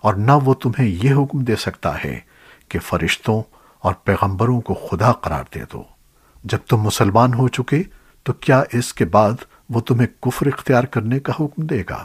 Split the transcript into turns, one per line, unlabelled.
اور نہ وہ تمہیں یہ حکم دے سکتا ہے کہ فرشتوں اور پیغمبروں کو خدا قرار دے دو۔ جب تم مسلمان ہو چکے تو کیا اس کے بعد وہ تمہیں کفر اختیار کرنے کا حکم دے گا؟